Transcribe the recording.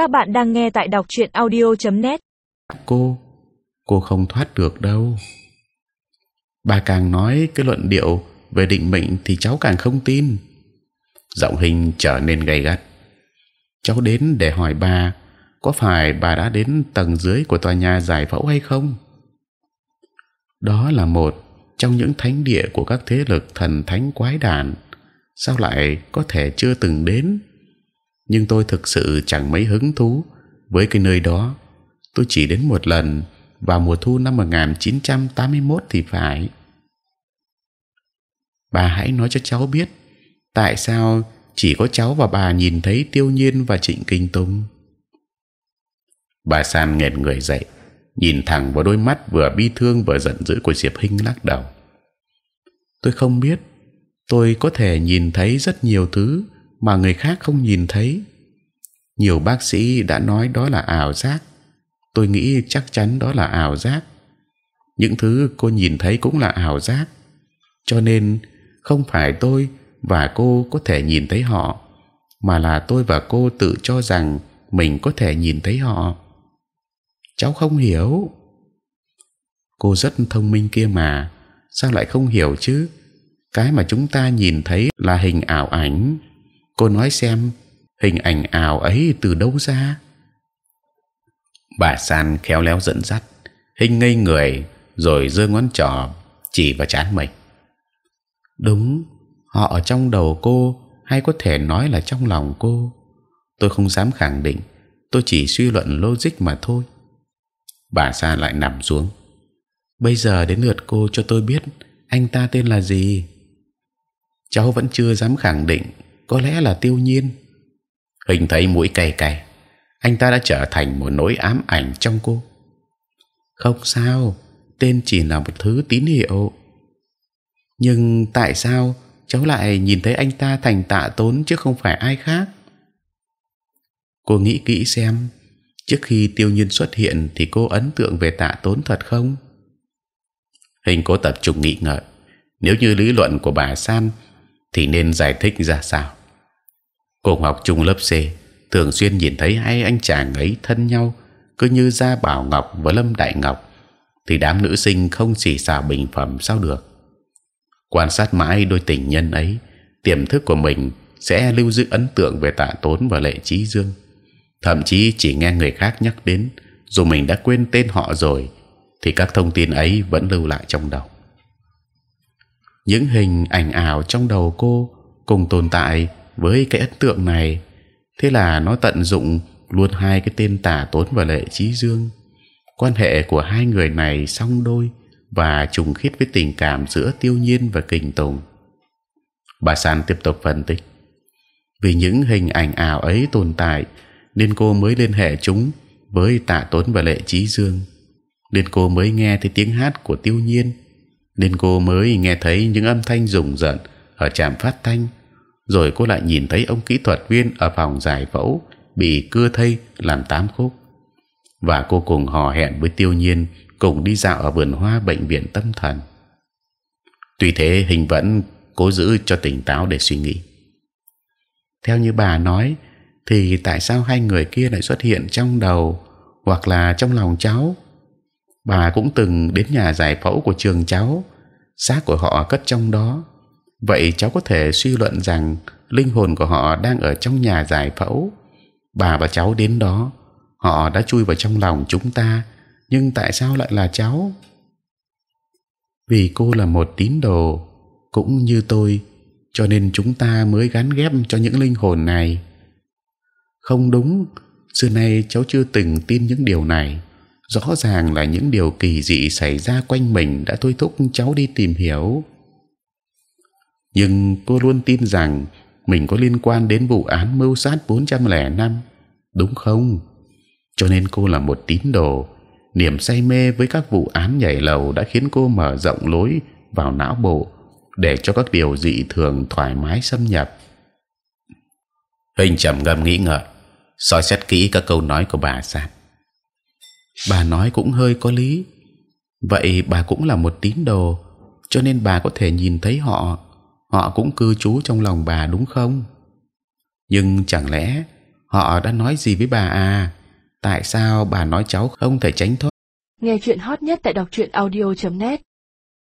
Các bạn đang nghe tại đọc truyện audio.net. Cô, cô không thoát được đâu. Bà càng nói cái luận điệu về định mệnh thì cháu càng không tin. Giọng hình trở nên gay gắt. Cháu đến để hỏi bà, có phải bà đã đến tầng dưới của tòa nhà giải phẫu hay không? Đó là một trong những thánh địa của các thế lực thần thánh quái đản. Sao lại có thể chưa từng đến? Nhưng tôi thực sự chẳng mấy hứng thú với cái nơi đó. Tôi chỉ đến một lần vào mùa thu năm 1981 thì phải. Bà hãy nói cho cháu biết tại sao chỉ có cháu và bà nhìn thấy Tiêu Nhiên và Trịnh Kinh Tùng. Bà San nghẹt người dậy, nhìn thẳng vào đôi mắt vừa bi thương vừa giận dữ của Diệp Hinh lắc đầu. Tôi không biết, tôi có thể nhìn thấy rất nhiều thứ mà người khác không nhìn thấy. Nhiều bác sĩ đã nói đó là ảo giác. Tôi nghĩ chắc chắn đó là ảo giác. Những thứ cô nhìn thấy cũng là ảo giác. Cho nên không phải tôi và cô có thể nhìn thấy họ, mà là tôi và cô tự cho rằng mình có thể nhìn thấy họ. Cháu không hiểu. Cô rất thông minh kia mà, sao lại không hiểu chứ? Cái mà chúng ta nhìn thấy là hình ảo ảnh. Cô nói xem, hình ảnh ảo ấy từ đâu ra? Bà San khéo léo dẫn dắt, hình ngây người rồi giơ ngón trỏ chỉ vào chán mình. Đúng, họ ở trong đầu cô hay có thể nói là trong lòng cô. Tôi không dám khẳng định, tôi chỉ suy luận logic mà thôi. Bà Sa lại nằm xuống. Bây giờ đến lượt cô cho tôi biết anh ta tên là gì. Cháu vẫn chưa dám khẳng định, có lẽ là Tiêu Nhiên. Hình thấy mũi cay cay, anh ta đã trở thành một nỗi ám ảnh trong cô. Không sao, tên chỉ là một thứ tín hiệu. Nhưng tại sao cháu lại nhìn thấy anh ta thành tạ tốn chứ không phải ai khác? Cô nghĩ kỹ xem, trước khi tiêu nhiên xuất hiện thì cô ấn tượng về tạ tốn thật không? Hình cố tập trung nghĩ ngợi. Nếu như lý luận của bà San thì nên giải thích ra sao? Cùng học chung lớp C, thường xuyên nhìn thấy hai anh chàng ấy thân nhau, cứ như gia bảo ngọc và lâm đại ngọc, thì đám nữ sinh không chỉ xả bình phẩm sao được? quan sát mãi đôi tình nhân ấy tiềm thức của mình sẽ lưu giữ ấn tượng về tạ tốn và lệ trí dương thậm chí chỉ nghe người khác nhắc đến dù mình đã quên tên họ rồi thì các thông tin ấy vẫn lưu lại trong đầu những hình ảnh ảo trong đầu cô cùng tồn tại với cái ấn tượng này thế là nó tận dụng luôn hai cái tên tả tốn và lệ trí dương quan hệ của hai người này song đôi và trùng khít với tình cảm giữa tiêu nhiên và kình tùng. Bà San tiếp tục phân tích. Vì những hình ảnh ảo ấy tồn tại, nên cô mới liên hệ chúng với Tạ Tốn và Lệ trí Dương. Nên cô mới nghe thấy tiếng hát của Tiêu Nhiên. Nên cô mới nghe thấy những âm thanh rùng rợn ở trạm phát thanh. Rồi cô lại nhìn thấy ông kỹ thuật viên ở phòng giải phẫu bị cưa thây làm tám khúc. Và cô cùng hò hẹn với Tiêu Nhiên cùng đi dạo ở vườn hoa bệnh viện tâm thần. Tuy thế, hình vẫn cố giữ cho tỉnh táo để suy nghĩ. Theo như bà nói, thì tại sao hai người kia lại xuất hiện trong đầu hoặc là trong lòng cháu? Bà cũng từng đến nhà giải phẫu của trường cháu, xác của họ cất trong đó. Vậy cháu có thể suy luận rằng linh hồn của họ đang ở trong nhà giải phẫu. Bà và cháu đến đó, họ đã chui vào trong lòng chúng ta nhưng tại sao lại là cháu? Vì cô là một tín đồ, cũng như tôi, cho nên chúng ta mới gắn ghép cho những linh hồn này. Không đúng, xưa nay cháu chưa từng tin những điều này. Rõ ràng là những điều kỳ dị xảy ra quanh mình đã thôi thúc cháu đi tìm hiểu. Nhưng cô luôn tin rằng mình có liên quan đến vụ án mưu sát 405 đúng không? Cho nên cô là một tín đồ niềm say mê với các vụ án nhảy lầu đã khiến cô mở rộng lối vào não bộ để cho các điều dị thường thoải mái xâm nhập. Hình trầm ngâm nghĩ ngợi, soi xét kỹ các câu nói của bà San. Bà nói cũng hơi có lý. Vậy bà cũng là một tín đồ, cho nên bà có thể nhìn thấy họ, họ cũng cư trú trong lòng bà đúng không? Nhưng chẳng lẽ họ đã nói gì với bà à? Tại sao bà nói cháu không thể tránh thoát? Nghe chuyện hot nhất tại đọc truyện audio.net